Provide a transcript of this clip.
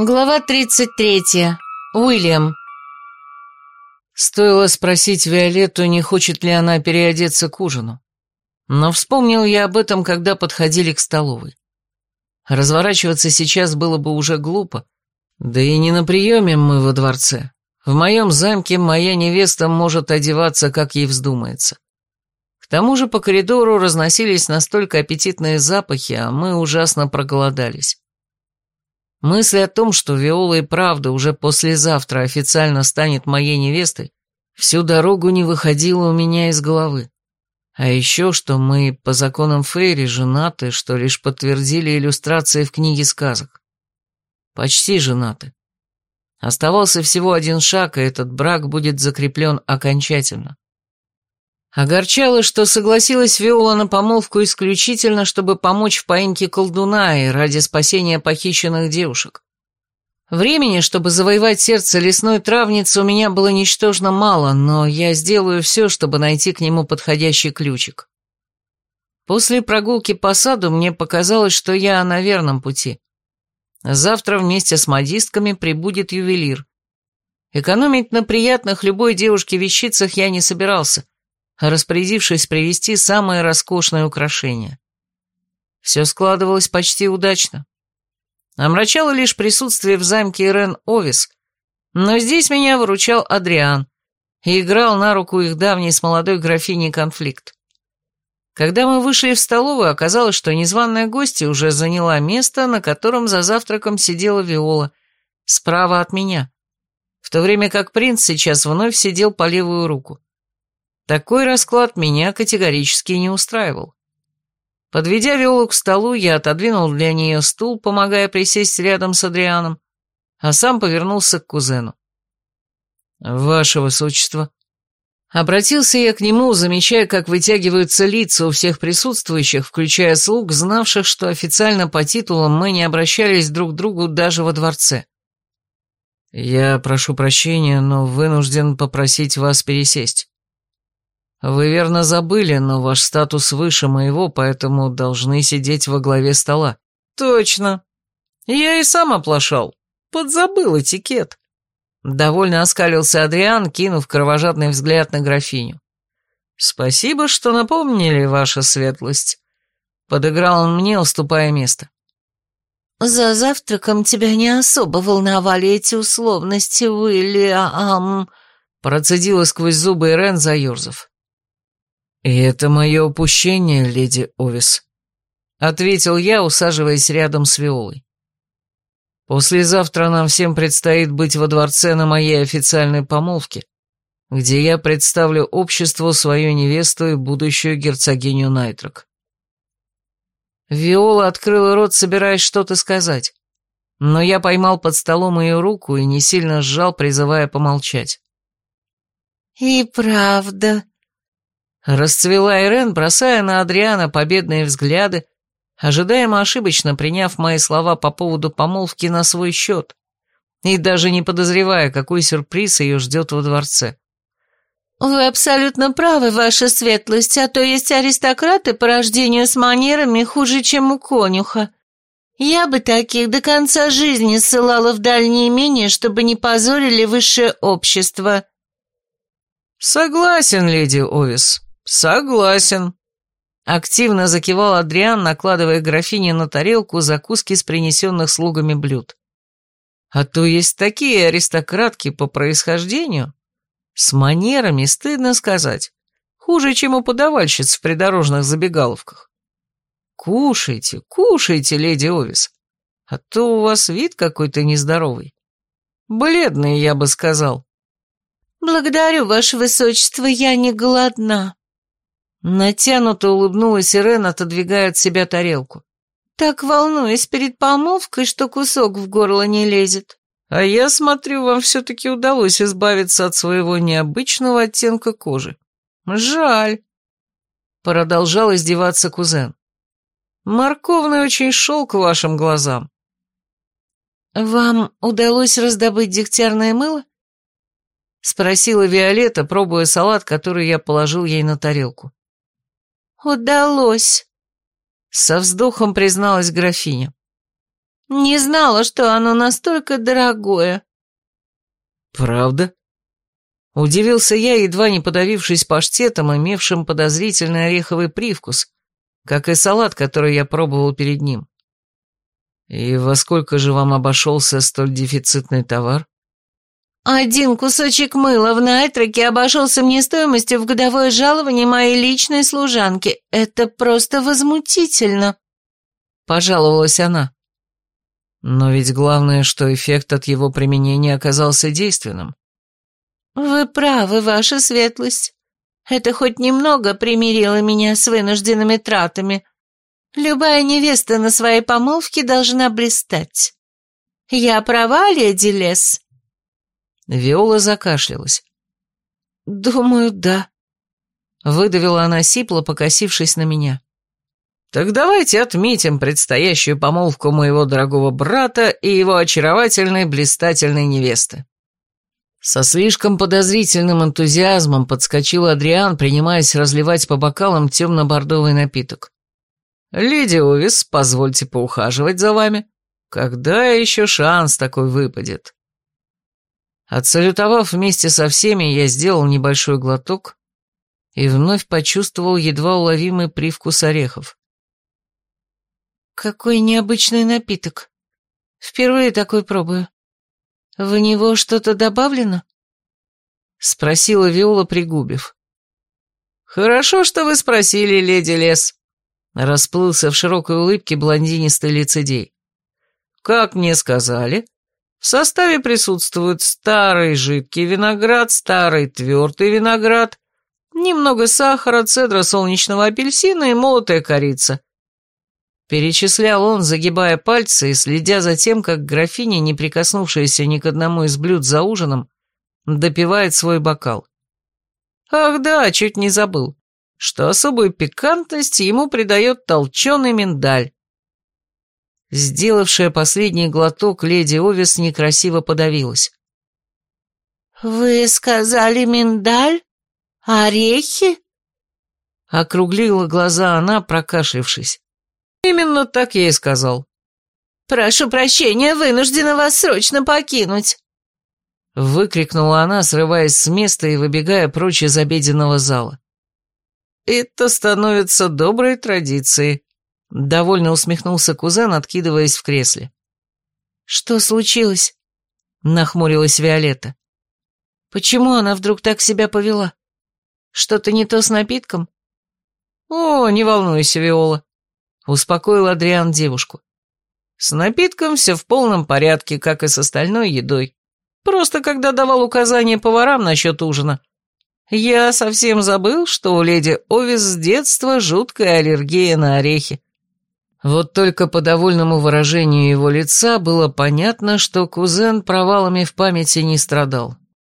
Глава 33. Уильям. Стоило спросить Виолетту, не хочет ли она переодеться к ужину. Но вспомнил я об этом, когда подходили к столовой. Разворачиваться сейчас было бы уже глупо. Да и не на приеме мы во дворце. В моем замке моя невеста может одеваться, как ей вздумается. К тому же по коридору разносились настолько аппетитные запахи, а мы ужасно проголодались. Мысль о том, что Виола и правда уже послезавтра официально станет моей невестой, всю дорогу не выходила у меня из головы. А еще, что мы по законам Фейри женаты, что лишь подтвердили иллюстрации в книге сказок. Почти женаты. Оставался всего один шаг, и этот брак будет закреплен окончательно. Огорчало, что согласилась Виола на помолвку исключительно, чтобы помочь в поимке колдуна и ради спасения похищенных девушек. Времени, чтобы завоевать сердце лесной травницы, у меня было ничтожно мало, но я сделаю все, чтобы найти к нему подходящий ключик. После прогулки по саду мне показалось, что я на верном пути. Завтра вместе с модистками прибудет ювелир. Экономить на приятных любой девушке вещицах я не собирался — распорядившись привезти самые роскошные украшения. Все складывалось почти удачно. Омрачало лишь присутствие в замке Ирен Овис, но здесь меня выручал Адриан и играл на руку их давний с молодой графиней конфликт. Когда мы вышли в столовую, оказалось, что незваная гостья уже заняла место, на котором за завтраком сидела Виола, справа от меня, в то время как принц сейчас вновь сидел по левую руку. Такой расклад меня категорически не устраивал. Подведя Виолу к столу, я отодвинул для нее стул, помогая присесть рядом с Адрианом, а сам повернулся к кузену. «Ваше высочество». Обратился я к нему, замечая, как вытягиваются лица у всех присутствующих, включая слуг, знавших, что официально по титулам мы не обращались друг к другу даже во дворце. «Я прошу прощения, но вынужден попросить вас пересесть». «Вы верно забыли, но ваш статус выше моего, поэтому должны сидеть во главе стола». «Точно. Я и сам оплошал. Подзабыл этикет». Довольно оскалился Адриан, кинув кровожадный взгляд на графиню. «Спасибо, что напомнили, ваша светлость». Подыграл он мне, уступая место. «За завтраком тебя не особо волновали эти условности, Уильям», процедила сквозь зубы Ирен, заерзав. «И это мое упущение, леди Овис», — ответил я, усаживаясь рядом с Виолой. «Послезавтра нам всем предстоит быть во дворце на моей официальной помолвке, где я представлю обществу свою невесту и будущую герцогиню Найтрок». Виола открыла рот, собираясь что-то сказать, но я поймал под столом ее руку и не сильно сжал, призывая помолчать. «И правда», Расцвела Ирен, бросая на Адриана победные взгляды, ожидаемо ошибочно приняв мои слова по поводу помолвки на свой счет и даже не подозревая, какой сюрприз ее ждет во дворце. «Вы абсолютно правы, ваша светлость, а то есть аристократы по рождению с манерами хуже, чем у конюха. Я бы таких до конца жизни ссылала в дальние имения, чтобы не позорили высшее общество». «Согласен, леди Овис», «Согласен», — активно закивал Адриан, накладывая графине на тарелку закуски с принесенных слугами блюд. «А то есть такие аристократки по происхождению. С манерами, стыдно сказать, хуже, чем у подавальщиц в придорожных забегаловках. Кушайте, кушайте, леди Овис, а то у вас вид какой-то нездоровый. Бледный, я бы сказал». «Благодарю, ваше высочество, я не голодна», Натянуто улыбнулась Ирен, отодвигая от себя тарелку. «Так волнуюсь перед помолвкой, что кусок в горло не лезет». «А я смотрю, вам все-таки удалось избавиться от своего необычного оттенка кожи. Жаль». Продолжал издеваться кузен. «Морковный очень шел к вашим глазам». «Вам удалось раздобыть дегтярное мыло?» Спросила Виолетта, пробуя салат, который я положил ей на тарелку. «Удалось», — со вздохом призналась графиня. Не знала, что оно настолько дорогое. Правда? Удивился я, едва не подавившись паштетом, имевшим подозрительный ореховый привкус, как и салат, который я пробовал перед ним. И во сколько же вам обошелся столь дефицитный товар? Один кусочек мыла в Найтроке обошелся мне стоимостью в годовое жалование моей личной служанки. Это просто возмутительно. Пожаловалась она. Но ведь главное, что эффект от его применения оказался действенным. Вы правы, ваша светлость. Это хоть немного примирило меня с вынужденными тратами. Любая невеста на своей помолвке должна блистать. Я права, леди Лес?» Виола закашлялась. «Думаю, да», — выдавила она сипло, покосившись на меня. «Так давайте отметим предстоящую помолвку моего дорогого брата и его очаровательной блистательной невесты». Со слишком подозрительным энтузиазмом подскочил Адриан, принимаясь разливать по бокалам темно-бордовый напиток. «Леди Овис, позвольте поухаживать за вами. Когда еще шанс такой выпадет?» Отсалютовав вместе со всеми, я сделал небольшой глоток и вновь почувствовал едва уловимый привкус орехов. «Какой необычный напиток. Впервые такой пробую. В него что-то добавлено?» Спросила Виола, пригубив. «Хорошо, что вы спросили, леди Лес», Расплылся в широкой улыбке блондинистый лицедей. «Как мне сказали, в составе присутствует старый жидкий виноград, старый твердый виноград, немного сахара, цедра солнечного апельсина и молотая корица». Перечислял он, загибая пальцы и следя за тем, как графиня, не прикоснувшаяся ни к одному из блюд за ужином, допивает свой бокал. «Ах да, чуть не забыл что особую пикантность ему придает толченый миндаль. Сделавшая последний глоток, леди Овес некрасиво подавилась. «Вы сказали миндаль? Орехи?» Округлила глаза она, прокашлившись. «Именно так я и сказал». «Прошу прощения, вынуждена вас срочно покинуть!» Выкрикнула она, срываясь с места и выбегая прочь из обеденного зала. «Это становится доброй традицией», — довольно усмехнулся кузен, откидываясь в кресле. «Что случилось?» — нахмурилась Виолетта. «Почему она вдруг так себя повела? Что-то не то с напитком?» «О, не волнуйся, Виола», — успокоил Адриан девушку. «С напитком все в полном порядке, как и с остальной едой. Просто когда давал указания поварам насчет ужина, я совсем забыл, что у леди Овис с детства жуткая аллергия на орехи. Вот только по довольному выражению его лица было понятно, что кузен провалами в памяти не страдал.